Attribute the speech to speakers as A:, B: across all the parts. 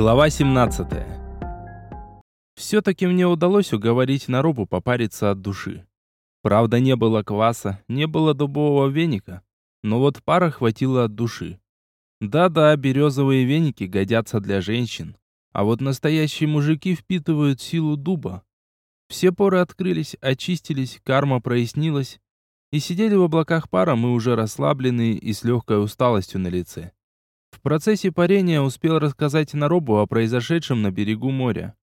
A: Глава 17. Все-таки мне удалось уговорить Наробу попариться от души. Правда, не было кваса, не было дубового веника, но вот пара хватило от души. Да-да, березовые веники годятся для женщин, а вот настоящие мужики впитывают силу дуба. Все поры открылись, очистились, карма прояснилась, и сидели в облаках пара мы уже расслабленные и с легкой усталостью на лице. В процессе парения успел рассказать Наробу о произошедшем на берегу моря.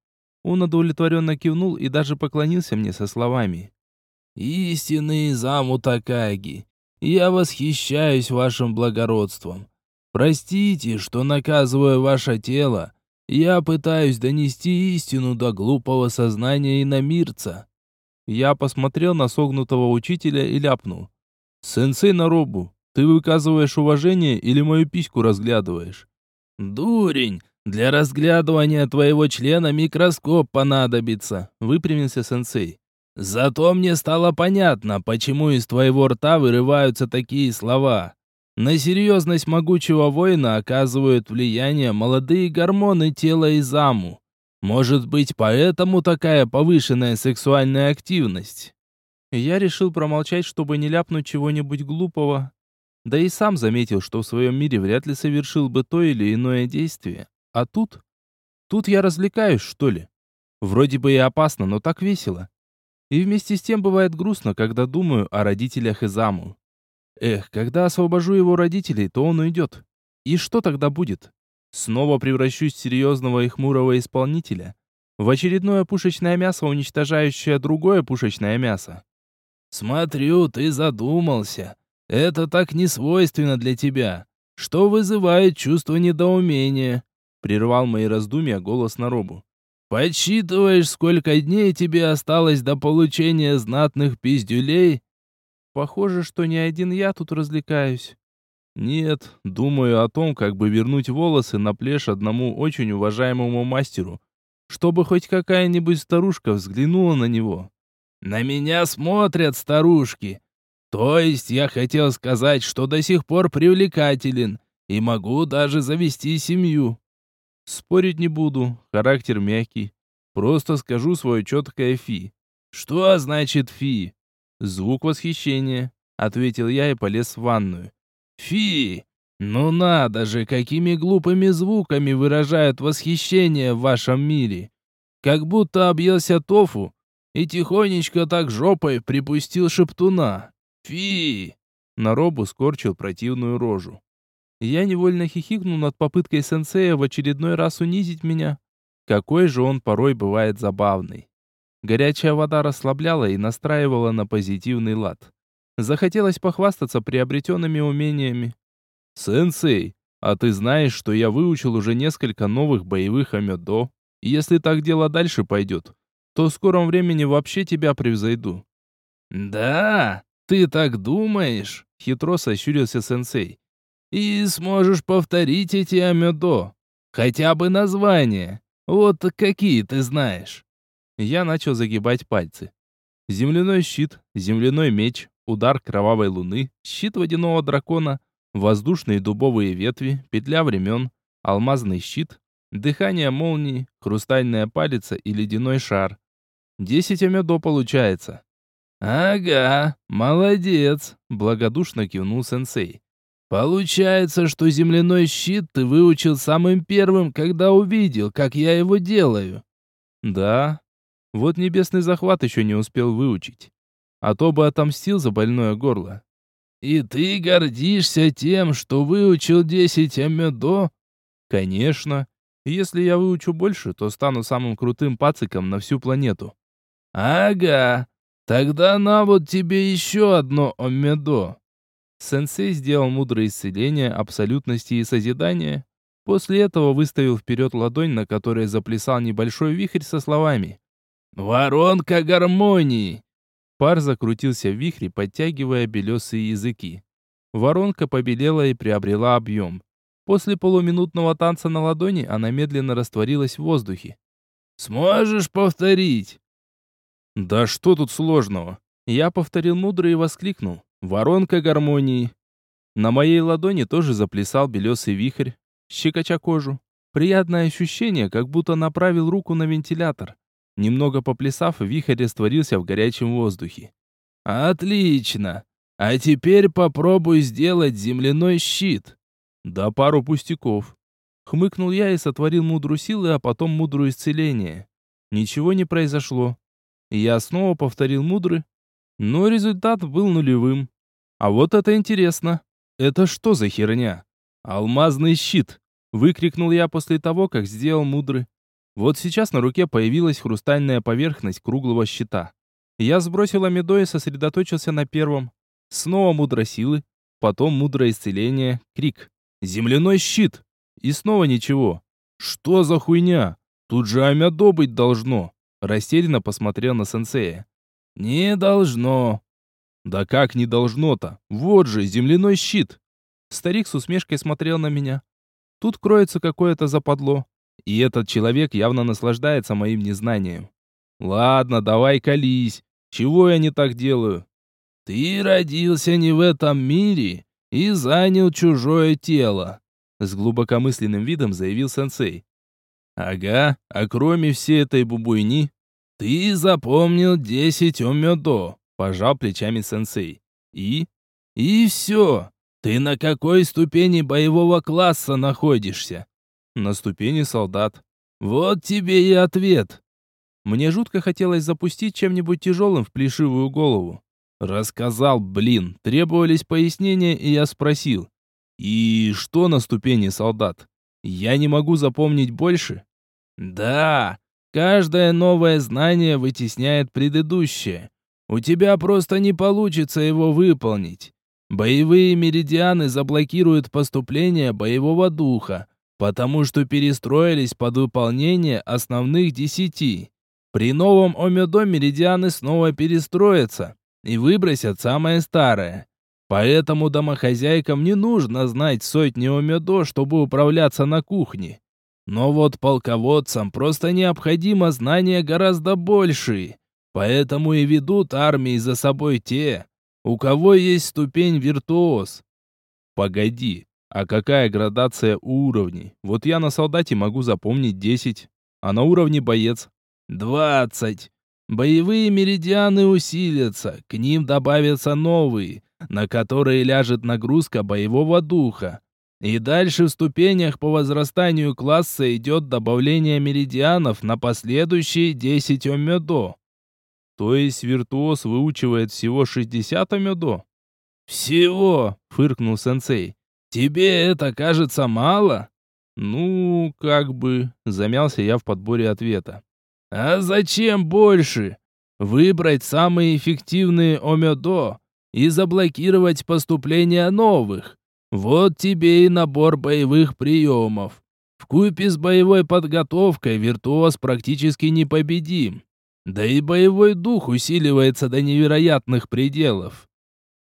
A: Он удовлетворенно кивнул и даже поклонился мне со словами. «Истинный заму Такаги, я восхищаюсь вашим благородством. Простите, что наказываю ваше тело. Я пытаюсь донести истину до глупого сознания иномирца». Я посмотрел на согнутого учителя и ляпнул. «Сенсей Наробу, ты выказываешь уважение или мою письку разглядываешь? Дурень, для разглядывания твоего члена микроскоп понадобится, выпрямился сенсей. Зато мне стало понятно, почему из твоего рта вырываются такие слова. На серьезность могучего воина оказывают влияние молодые гормоны тела Изаму. Может быть, поэтому такая повышенная сексуальная активность. Я решил промолчать, чтобы не ляпнуть чего-нибудь глупого, да и сам заметил, что в своем мире вряд ли совершил бы то или иное действие. А тут? Тут я развлекаюсь, что ли? Вроде бы и опасно, но так весело. И вместе с тем бывает грустно, когда думаю о родителях Изаму. Эх, когда освобожу его родителей, то он уйдет. И что тогда будет? Снова превращусь в серьезного и хмурого исполнителя? В очередное пушечное мясо, уничтожающее другое пушечное мясо? «Смотрю, ты задумался», это так не свойственно для тебя, что вызывает чувство недоумения», — прервал мои раздумья голос Наробу. «Подсчитываешь, сколько дней тебе осталось до получения знатных пиздюлей?» «Похоже, что не один я тут развлекаюсь». «Нет, думаю о том, как бы вернуть волосы на плешь одному очень уважаемому мастеру, чтобы хоть какая-нибудь старушка взглянула на него». «На меня смотрят старушки», то есть я хотел сказать, что до сих пор привлекателен и могу даже завести семью. Спорить не буду, характер мягкий. Просто скажу свое четкое фи. Что значит фи? Звук восхищения, ответил я и полез в ванную. Фи! Ну надо же, какими глупыми звуками выражают восхищение в вашем мире. Как будто объелся тофу и тихонечко так жопой припустил шептуна. «Фи!» Наробу скорчил противную рожу. Я невольно хихикнул над попыткой сенсея в очередной раз унизить меня. Какой же он порой бывает забавный. Горячая вода расслабляла и настраивала на позитивный лад. Захотелось похвастаться приобретенными умениями. «Сенсей, а ты знаешь, что я выучил уже несколько новых боевых амёдо? Если так дело дальше пойдет, то в скором времени вообще тебя превзойду». «Да, «Ты так думаешь?» — хитро сощурился сенсей. «И сможешь повторить эти амёдо? Хотя бы название. Вот какие ты знаешь». Я начал загибать пальцы. Земляной щит, земляной меч, удар кровавой луны, щит водяного дракона, воздушные дубовые ветви, петля времен, алмазный щит, дыхание молнии, хрустальная палица и ледяной шар. Десять амедо получается. «Ага, молодец», — благодушно кивнул сенсей. «Получается, что земляной щит ты выучил самым первым, когда увидел, как я его делаю». «Да, вот небесный захват еще не успел выучить. А то бы отомстил за больное горло». «И ты гордишься тем, что выучил десять амедо?» «Конечно. Если я выучу больше, то стану самым крутым пациком на всю планету». «Ага, Тогда на вот тебе еще одно омедо. Сенсей сделал мудрое исцеление абсолютности и созидания. После этого выставил вперед ладонь, на которой заплясал небольшой вихрь со словами «Воронка гармонии!». Пар закрутился в вихре, подтягивая белесые языки. Воронка побелела и приобрела объем. После полуминутного танца на ладони она медленно растворилась в воздухе. «Сможешь повторить?» Да что тут сложного? Я повторил мудро и воскликнул. Воронка гармонии. На моей ладони тоже заплясал белесый вихрь, щекоча кожу. Приятное ощущение, как будто направил руку на вентилятор. Немного поплясав, вихрь растворился в горячем воздухе. «Отлично! А теперь попробуй сделать земляной щит!» «Да пару пустяков!» Хмыкнул я и сотворил мудрую силы, а потом мудрую исцеление. Ничего не произошло. Я снова повторил мудрый, но результат был нулевым. А вот это интересно. Это что за херня? Алмазный щит! Выкрикнул я после того, как сделал мудрый. Вот сейчас на руке появилась хрустальная поверхность круглого щита. Я сбросил амидо и сосредоточился на первом. Снова мудро силы, потом мудрое исцеление, крик. «Земляной щит!» И снова ничего. «Что за хуйня? Тут же амидо быть должно!» Растерянно посмотрел на сенсея. «Не должно!» «Да как не должно-то? Вот же, земляной щит!» Старик с усмешкой смотрел на меня. Тут кроется какое-то западло. И этот человек явно наслаждается моим незнанием. Ладно, давай колись. Чего я не так делаю? Ты родился не в этом мире и занял чужое тело. С глубокомысленным видом заявил сенсей. Ага, а кроме всей этой бубуйни, ты запомнил десять омёдо, пожал плечами сенсей. И? И все. Ты на какой ступени боевого класса находишься? На ступени солдат. Вот тебе и ответ. Мне жутко хотелось запустить чем-нибудь тяжелым в плешивую голову. Рассказал, блин, требовались пояснения, и я спросил. И что на ступени солдат? Я не могу запомнить больше? Да, каждое новое знание вытесняет предыдущее. У тебя просто не получится его выполнить. Боевые меридианы заблокируют поступление боевого духа, потому что перестроились под выполнение основных десяти. При новом Омедо меридианы снова перестроятся и выбросят самое старое. Поэтому домохозяйкам не нужно знать сотни Омедо, чтобы управляться на кухне. Но вот полководцам просто необходимо знания гораздо большие, поэтому и ведут армии за собой те, у кого есть ступень виртуоз. Погоди, а какая градация уровней? Вот я на солдате могу запомнить 10, а на уровне боец 20. Боевые меридианы усилятся, к ним добавятся новые, на которые ляжет нагрузка боевого духа. И дальше в ступенях по возрастанию класса идет добавление меридианов на последующие 10 омедо. То есть виртуоз выучивает всего 60 амедо? Всего, фыркнул сенсей. Тебе это кажется мало? Ну, как бы, замялся я в подборе ответа. А зачем больше? Выбрать самые эффективные омедо и заблокировать поступление новых. Вот тебе и набор боевых приемов. Вкупе с боевой подготовкой виртуоз практически непобедим. Да и боевой дух усиливается до невероятных пределов.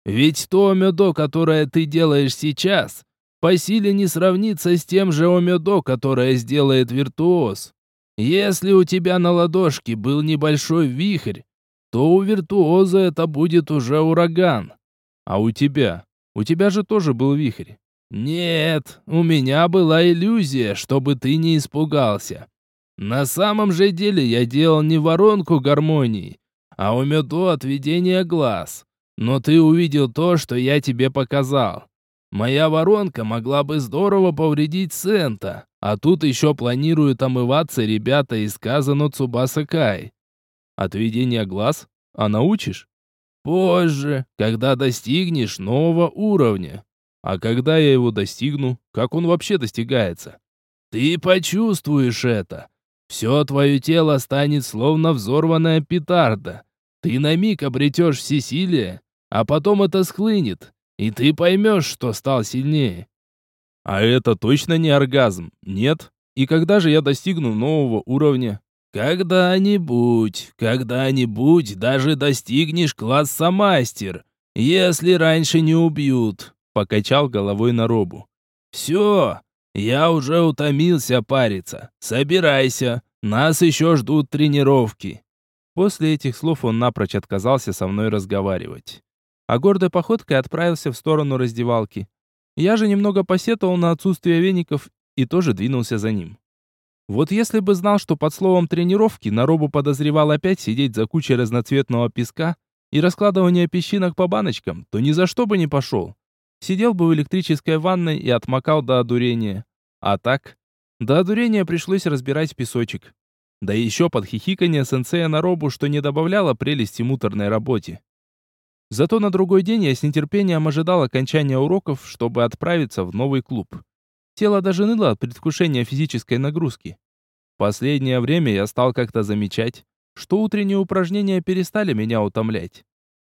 A: Ведь то омедо, которое ты делаешь сейчас, по силе не сравнится с тем же омедо, которое сделает виртуоз. Если у тебя на ладошке был небольшой вихрь, то у виртуоза это будет уже ураган. А у тебя? У тебя же тоже был вихрь. Нет, у меня была иллюзия, чтобы ты не испугался. На самом же деле я делал не воронку гармонии, а умету отведения глаз. Но ты увидел то, что я тебе показал. Моя воронка могла бы здорово повредить Сента, а тут еще планируют омываться ребята из Казано Цубаса Кай. Отведение глаз? А научишь? Позже, когда достигнешь нового уровня. А когда я его достигну, как он вообще достигается? Ты почувствуешь это. Все твое тело станет словно взорванная петарда. Ты на миг обретешь всесилие, а потом это схлынет, и ты поймешь, что стал сильнее. А это точно не оргазм, нет? И когда же я достигну нового уровня? Когда-нибудь, когда-нибудь даже достигнешь класса мастер, если раньше не убьют, покачал головой на робу. Все, «Я уже утомился париться. Собирайся, нас еще ждут тренировки». После этих слов он напрочь отказался со мной разговаривать. А гордой походкой отправился в сторону раздевалки. Я же немного посетовал на отсутствие веников и тоже двинулся за ним. Вот если бы знал, что под словом тренировки Наробу подозревал опять сидеть за кучей разноцветного песка и раскладывания песчинок по баночкам, то ни за что бы не пошел. Сидел бы в электрической ванной и отмокал до одурения. А так, до одурения пришлось разбирать песочек. Да еще под хихиканье сенсея Наробу, что не добавляло прелести муторной работе. Зато на другой день я с нетерпением ожидал окончания уроков, чтобы отправиться в новый клуб. Тело даже ныло от предвкушения физической нагрузки. Последнее время я стал как-то замечать, что утренние упражнения перестали меня утомлять.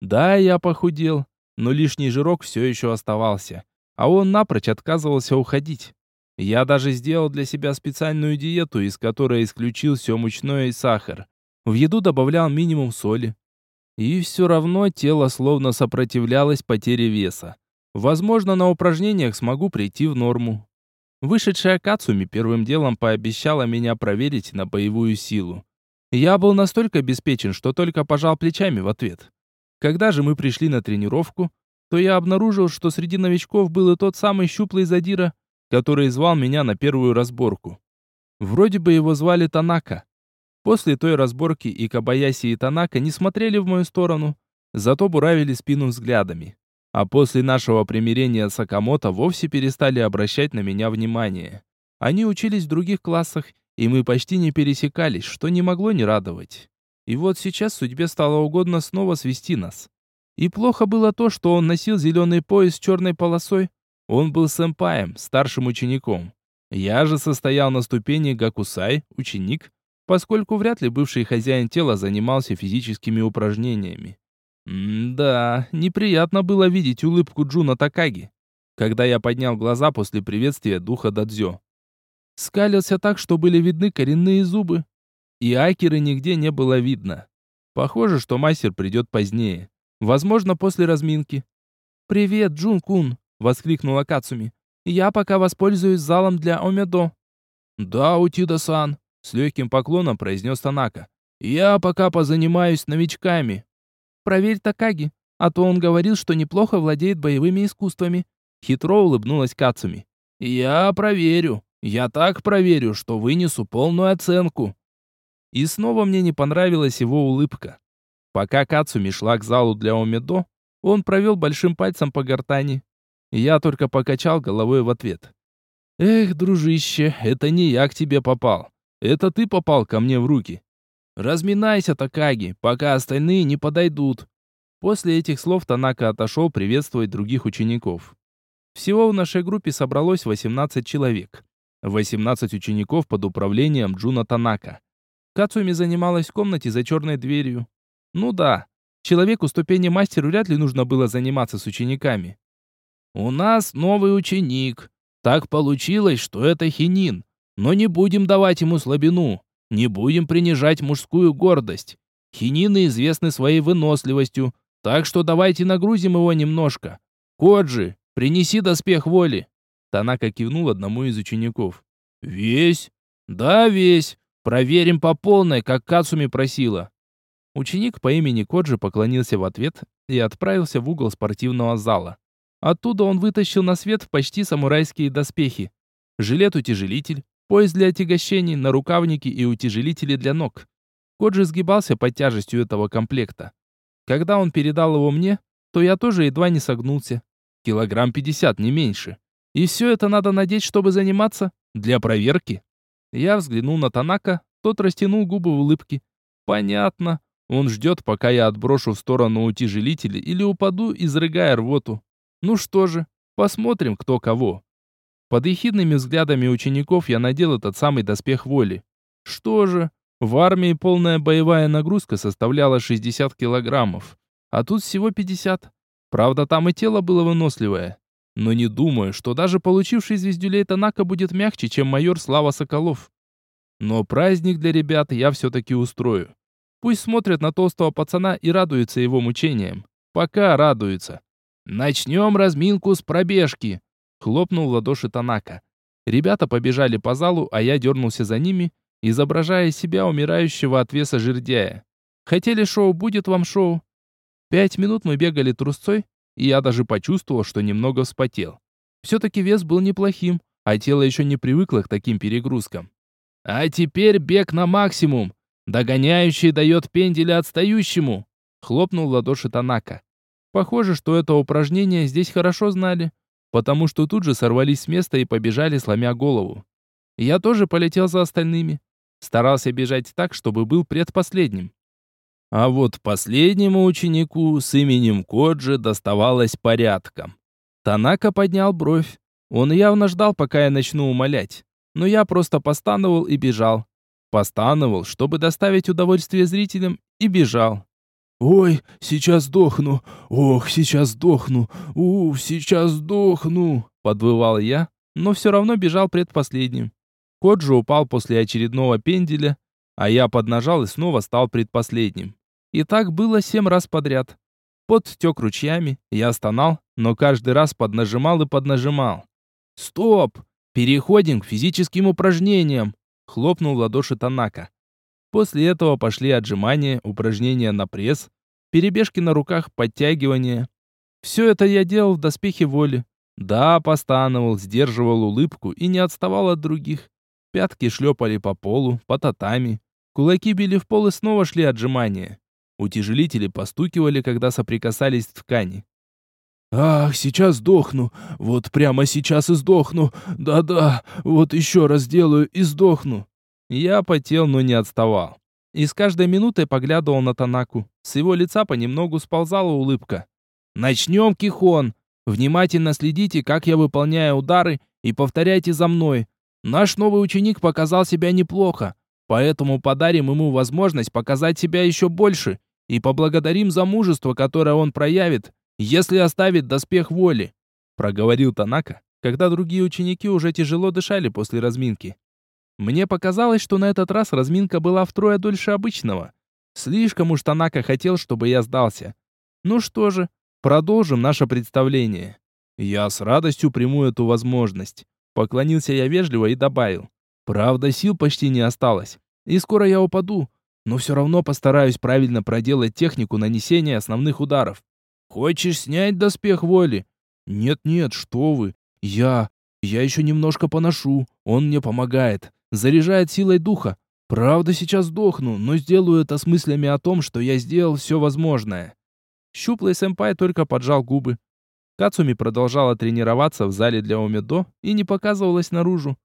A: Да, я похудел, но лишний жирок все еще оставался, а он напрочь отказывался уходить. Я даже сделал для себя специальную диету, из которой исключил все мучное и сахар. В еду добавлял минимум соли. И все равно тело словно сопротивлялось потере веса. Возможно, на упражнениях смогу прийти в норму. Вышедшая Кацуми первым делом пообещала меня проверить на боевую силу. Я был настолько обеспечен, что только пожал плечами в ответ. Когда же мы пришли на тренировку, то я обнаружил, что среди новичков был и тот самый щуплый задира, который звал меня на первую разборку. Вроде бы его звали Танака. После той разборки и Кабаяси, и Танака не смотрели в мою сторону, зато буравили спину взглядами. А после нашего примирения Сакамото вовсе перестали обращать на меня внимание. Они учились в других классах, и мы почти не пересекались, что не могло не радовать. И вот сейчас судьбе стало угодно снова свести нас. И плохо было то, что он носил зеленый пояс с черной полосой, он был сэмпаем, старшим учеником. Я же состоял на ступени Гакусай, ученик, поскольку вряд ли бывший хозяин тела занимался физическими упражнениями. М-да, неприятно было видеть улыбку Джуна Такаги, когда я поднял глаза после приветствия духа Дадзё. Скалился так, что были видны коренные зубы. И Акеры нигде не было видно. Похоже, что мастер придет позднее. Возможно, после разминки. «Привет, Джун-кун!» воскликнула Кацуми. Я пока воспользуюсь залом для Омедо. Да, Утида-сан, с легким поклоном произнес Танака. Я пока позанимаюсь новичками. Проверь Такаги, а то он говорил, что неплохо владеет боевыми искусствами. Хитро улыбнулась Кацуми. Я проверю. Я так проверю, что вынесу полную оценку. И снова мне не понравилась его улыбка. Пока Кацуми шла к залу для Омедо, он провел большим пальцем по гортани, я только покачал головой в ответ. «Эх, дружище, это не я к тебе попал. Это ты попал ко мне в руки. Разминайся, Такаги, пока остальные не подойдут». После этих слов Танака отошел приветствовать других учеников. Всего в нашей группе собралось 18 человек. 18 учеников под управлением Джуна Танака. Кацуми занималась в комнате за черной дверью. Ну да, человеку ступени мастеру вряд ли нужно было заниматься с учениками. «У нас новый ученик. Так получилось, что это хинин. Но не будем давать ему слабину. Не будем принижать мужскую гордость. Хинины известны своей выносливостью, так что давайте нагрузим его немножко. Коджи, принеси доспех воли». Танака кивнул одному из учеников. «Весь?» «Да, весь. Проверим по полной, как Кацуми просила». Ученик по имени Коджи поклонился в ответ и отправился в угол спортивного зала. Оттуда он вытащил на свет почти самурайские доспехи. Жилет-утяжелитель, пояс для отягощений, нарукавники и утяжелители для ног. Коджи сгибался под тяжестью этого комплекта. Когда он передал его мне, то я тоже едва не согнулся. Килограмм пятьдесят, не меньше. И все это надо надеть, чтобы заниматься? Для проверки? Я взглянул на Танака, тот растянул губы в улыбке. Понятно. Он ждет, пока я отброшу в сторону утяжелители или упаду, изрыгая рвоту. Ну что же, посмотрим, кто кого. Под ехидными взглядами учеников я надел этот самый доспех воли. Что же, в армии полная боевая нагрузка составляла 60 килограммов, а тут всего 50. Правда, там и тело было выносливое. Но не думаю, что даже получивший звездюлей Танака будет мягче, чем майор Слава Соколов. Но праздник для ребят я все-таки устрою. Пусть смотрят на толстого пацана и радуются его мучениям. Пока радуются. «Начнем разминку с пробежки!» — хлопнул в ладоши Танака. Ребята побежали по залу, а я дернулся за ними, изображая себя умирающего от веса жердяя. Хотели шоу, будет вам шоу. Пять минут мы бегали трусцой, и я даже почувствовал, что немного вспотел. Все-таки вес был неплохим, а тело еще не привыкло к таким перегрузкам. А теперь бег на максимум. Догоняющий дает пенделя отстающему. Хлопнул в ладоши Танака. Похоже, что это упражнение здесь хорошо знали, потому что тут же сорвались с места и побежали, сломя голову. Я тоже полетел за остальными. Старался бежать так, чтобы был предпоследним. А вот последнему ученику с именем Коджи доставалось порядком. Танака поднял бровь. Он явно ждал, пока я начну умолять. Но я просто постановал и бежал. Постановал, чтобы доставить удовольствие зрителям, и бежал.
B: «Ой, сейчас сдохну! Ох, сейчас сдохну! Уф, сейчас сдохну!»
A: Подвывал я, но все равно бежал предпоследним. Коджи упал после очередного пенделя, а я поднажал и снова стал предпоследним. И так было семь раз подряд. Пот тек ручьями, я стонал, но каждый раз поднажимал и поднажимал. «Стоп! Переходим к физическим упражнениям!» Хлопнул в ладоши Танака. После этого пошли отжимания, упражнения на пресс, перебежки на руках, подтягивания. Все это я делал в доспехе воли. Да, постановал, сдерживал улыбку и не отставал от других. Пятки шлепали по полу, по татами. Кулаки били в пол и снова шли отжимания. Утяжелители постукивали, когда соприкасались ткани.
B: «Ах, сейчас сдохну! Вот прямо сейчас и сдохну! Да-да, вот еще раз сделаю и сдохну!»
A: Я потел, но не отставал. И с каждой минутой поглядывал на Танаку. С его лица понемногу сползала улыбка. «Начнем, Кихон! Внимательно следите, как я выполняю удары, и повторяйте за мной. Наш новый ученик показал себя неплохо, поэтому подарим ему возможность показать себя еще больше и поблагодарим за мужество, которое он проявит, если оставит доспех воли», проговорил Танака, когда другие ученики уже тяжело дышали после разминки. Мне показалось, что на этот раз разминка была втрое дольше обычного. Слишком уж Танака хотел, чтобы я сдался. Ну что же, продолжим наше представление. Я с радостью приму эту возможность. Поклонился я вежливо и добавил. Правда, сил почти не осталось. И скоро я упаду, но все равно постараюсь правильно проделать технику нанесения основных ударов. Хочешь снять доспех воли? Нет-нет, что вы. Я... Я еще немножко поношу. Он мне помогает. Заряжает силой духа. Правда, сейчас сдохну, но сделаю это с мыслями о том, что я сделал все возможное. Щуплый сэмпай только поджал губы. Кацуми продолжала тренироваться в зале для Омедо и не показывалась наружу.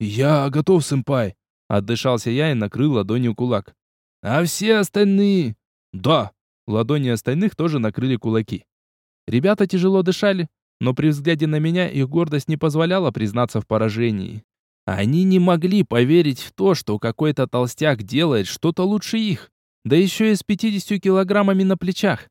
B: «Я готов, сэмпай!»
A: Отдышался я и накрыл ладонью кулак. «А все остальные?» «Да!» Ладони остальных тоже накрыли кулаки. Ребята тяжело дышали, но при взгляде на меня их гордость не позволяла признаться в поражении. Они не могли поверить в то, что какой-то толстяк делает что-то лучше их, да еще и с 50 килограммами на плечах.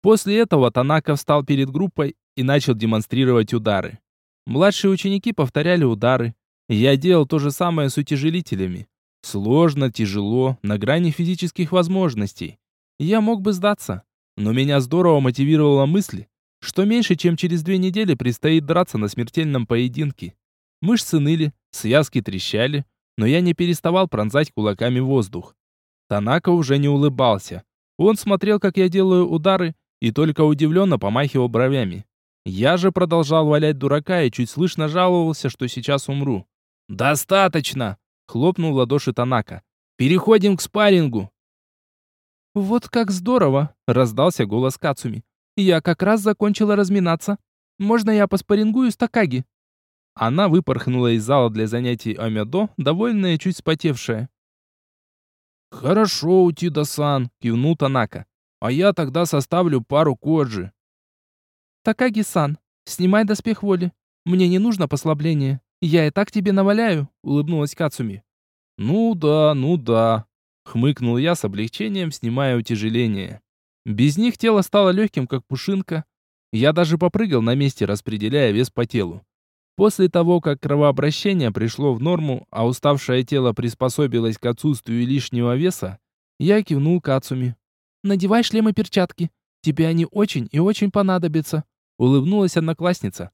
A: После этого Танака встал перед группой и начал демонстрировать удары. Младшие ученики повторяли удары. Я делал то же самое с утяжелителями. Сложно, тяжело, на грани физических возможностей. Я мог бы сдаться, но меня здорово мотивировала мысль, что меньше чем через две недели предстоит драться на смертельном поединке. Мышцы ныли, связки трещали, но я не переставал пронзать кулаками воздух. Танака уже не улыбался. Он смотрел, как я делаю удары, и только удивленно помахивал бровями. Я же продолжал валять дурака и чуть слышно жаловался, что сейчас умру. «Достаточно!» — хлопнул в ладоши Танака. «Переходим к спаррингу!» «Вот как здорово!» — раздался голос Кацуми. «Я как раз закончила разминаться. Можно я поспорингую с Такаги?» Она выпорхнула из зала для занятий Амядо, довольная и чуть спотевшая. «Хорошо, Утида-сан», — кивнул Танака. «А я тогда составлю пару коджи». «Такаги-сан, снимай доспех воли. Мне не нужно послабление. Я и так тебе наваляю», — улыбнулась Кацуми. «Ну да, ну да», Хмыкнул я с облегчением, снимая утяжеление. Без них тело стало легким, как пушинка. Я даже попрыгал на месте, распределяя вес по телу. После того, как кровообращение пришло в норму, а уставшее тело приспособилось к отсутствию лишнего веса, я кивнул Кацуми. «Надевай шлем и перчатки. Тебе они очень и очень понадобятся», — улыбнулась одноклассница.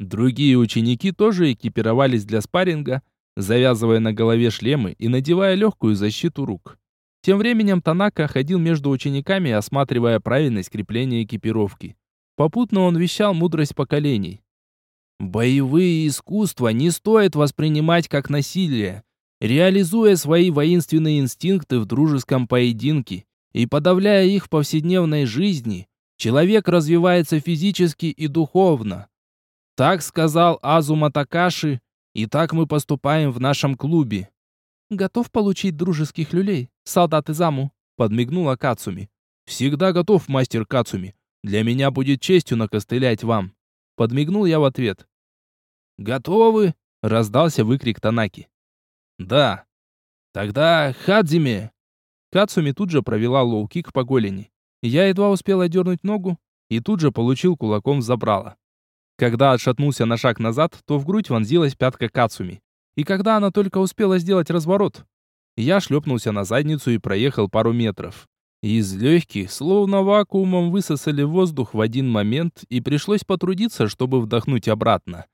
A: Другие ученики тоже экипировались для спарринга, завязывая на голове шлемы и надевая легкую защиту рук. Тем временем Танака ходил между учениками, осматривая правильность крепления экипировки. Попутно он вещал мудрость поколений. Боевые искусства не стоит воспринимать как насилие. реализуя свои воинственные инстинкты в дружеском поединке и подавляя их в повседневной жизни, человек развивается физически и духовно. Так сказал Азума Такаши, и так мы поступаем в нашем клубе. Готов получить дружеских люлей, солдат Изаму, подмигнула Кацуми. Всегда готов, мастер Кацуми. Для меня будет честью накостылять вам. Подмигнул я в ответ. Готовы? раздался выкрик Танаки. Да. Тогда Хадзиме. Кацуми тут же провела лоу-кик по голени. Я едва успел одернуть ногу и тут же получил кулаком в забрало. Когда отшатнулся на шаг назад, то в грудь вонзилась пятка Кацуми. И когда она только успела сделать разворот, я шлепнулся на задницу и проехал пару метров. Из легких, словно вакуумом, высосали воздух в один момент, и пришлось потрудиться, чтобы вдохнуть обратно.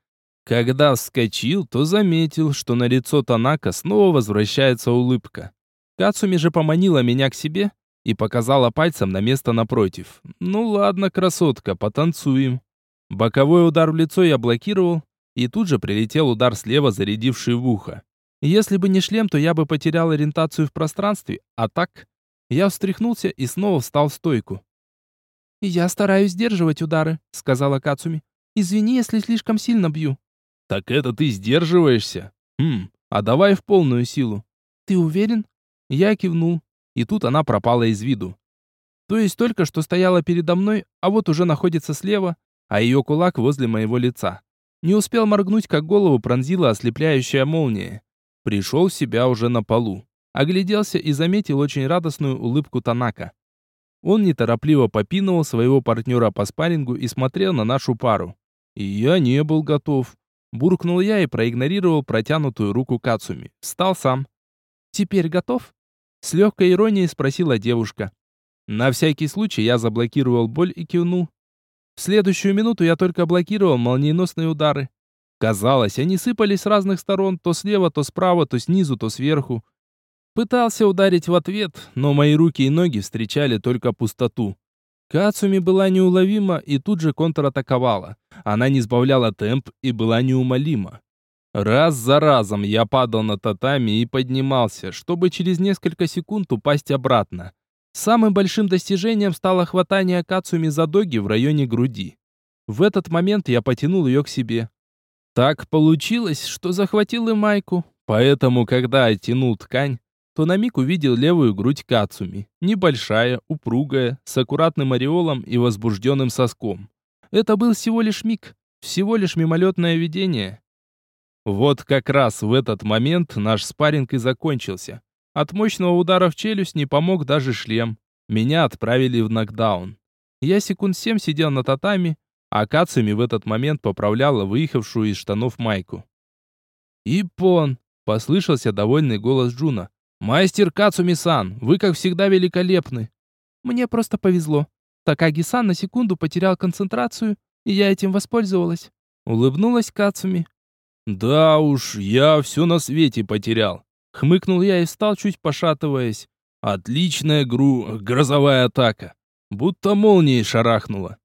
A: Когда вскочил, то заметил, что на лицо Танака снова возвращается улыбка. Кацуми же поманила меня к себе и показала пальцем на место напротив. «Ну ладно, красотка, потанцуем». Боковой удар в лицо я блокировал, и тут же прилетел удар слева, зарядивший в ухо. Если бы не шлем, то я бы потерял ориентацию в пространстве, а так... Я встряхнулся и снова встал в стойку. «Я стараюсь сдерживать удары», — сказала Кацуми. «Извини, если слишком сильно бью». «Так это ты сдерживаешься? Хм, а давай в полную силу». «Ты уверен?» Я кивнул, и тут она пропала из виду. То есть только что стояла передо мной, а вот уже находится слева, а ее кулак возле моего лица. Не успел моргнуть, как голову пронзила ослепляющая молния. Пришел в себя уже на полу. Огляделся и заметил очень радостную улыбку Танака. Он неторопливо попинывал своего партнера по спаррингу и смотрел на нашу пару. И я не был готов. Буркнул я и проигнорировал протянутую руку Кацуми. Встал сам. «Теперь готов?» С легкой иронией спросила девушка. На всякий случай я заблокировал боль и кивнул. В следующую минуту я только блокировал молниеносные удары. Казалось, они сыпались с разных сторон, то слева, то справа, то снизу, то сверху. Пытался ударить в ответ, но мои руки и ноги встречали только пустоту. Кацуми была неуловима и тут же контратаковала. Она не сбавляла темп и была неумолима. Раз за разом я падал на татами и поднимался, чтобы через несколько секунд упасть обратно. Самым большим достижением стало хватание Кацуми за доги в районе груди. В этот момент я потянул ее к себе. Так получилось, что захватил и майку. Поэтому, когда оттянул ткань, то на миг увидел левую грудь Кацуми. Небольшая, упругая, с аккуратным ореолом и возбужденным соском. Это был всего лишь миг, всего лишь мимолетное видение. Вот как раз в этот момент наш спарринг и закончился. От мощного удара в челюсть не помог даже шлем. Меня отправили в нокдаун. Я секунд семь сидел на татами, а Кацуми в этот момент поправляла выехавшую из штанов майку. «Иппон!» — послышался довольный голос Джуна. «Мастер Кацуми-сан, вы, как всегда, великолепны!» «Мне просто повезло. Такаги-сан на секунду потерял концентрацию, и я этим воспользовалась». Улыбнулась Кацуми. «Да уж, я все на свете потерял. Хмыкнул я и встал, чуть пошатываясь. Отличная гру... грозовая атака. Будто молнией шарахнула.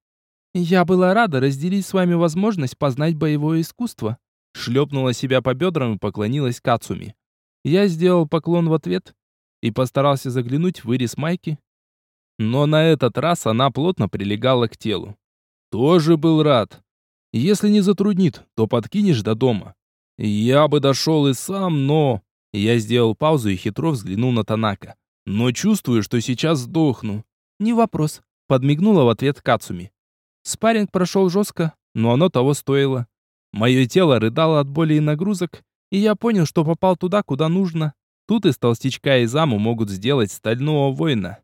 A: Я была рада разделить с вами возможность познать боевое искусство. Шлепнула себя по бедрам и поклонилась Кацуми. Я сделал поклон в ответ и постарался заглянуть в вырез майки. Но на этот раз она плотно прилегала к телу. Тоже был рад. Если не затруднит, то подкинешь до дома. Я бы дошел и сам, но... Я сделал паузу и хитро взглянул на Танака. «Но чувствую, что сейчас сдохну». «Не вопрос», — подмигнула в ответ Кацуми. Спарринг прошел жестко, но оно того стоило. Мое тело рыдало от боли и нагрузок, и я понял, что попал туда, куда нужно. Тут из толстячка и заму могут сделать стального воина.